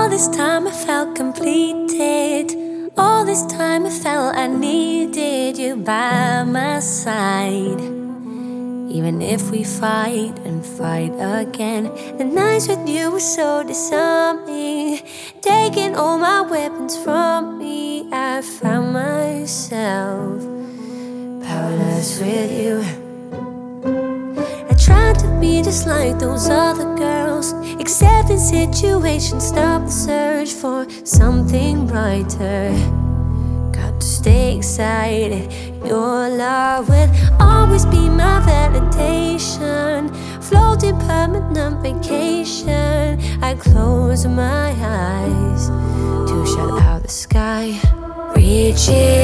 All this time I felt completed. All this time I felt I needed you by my side. Even if we fight and fight again, the nights with you were so disarming. Taking all my weapons from me, I found myself powerless with you just like those other girls, accepting situations, stop the search for something brighter. Got to stay excited. Your love will always be my validation. Floating permanent vacation. I close my eyes to shut out the sky. Reaching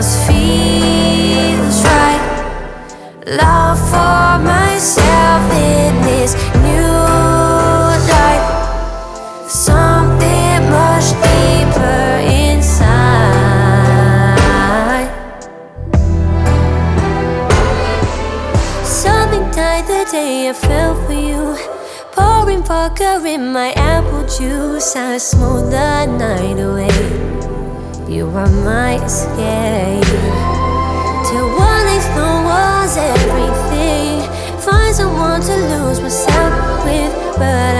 else feels right. Love for myself in this new life. Something much deeper inside. Something died the day I fell for you. Pouring vodka in my apple juice, I smoothed the night away. You are my escape. Till one life no was everything. Find someone to lose myself with, but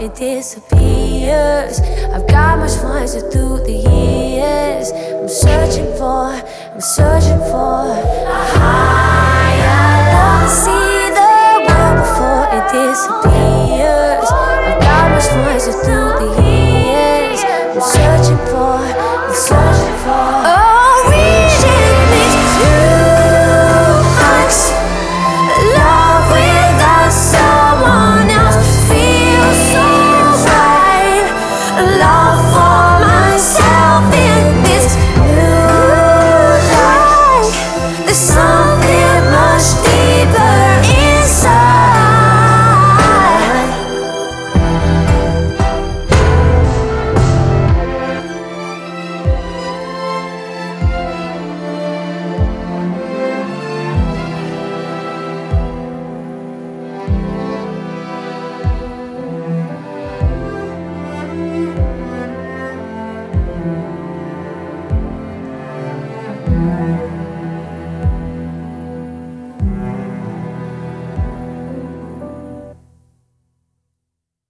it disappears. I've got much wiser through the years. I'm searching for, I'm searching for a higher love.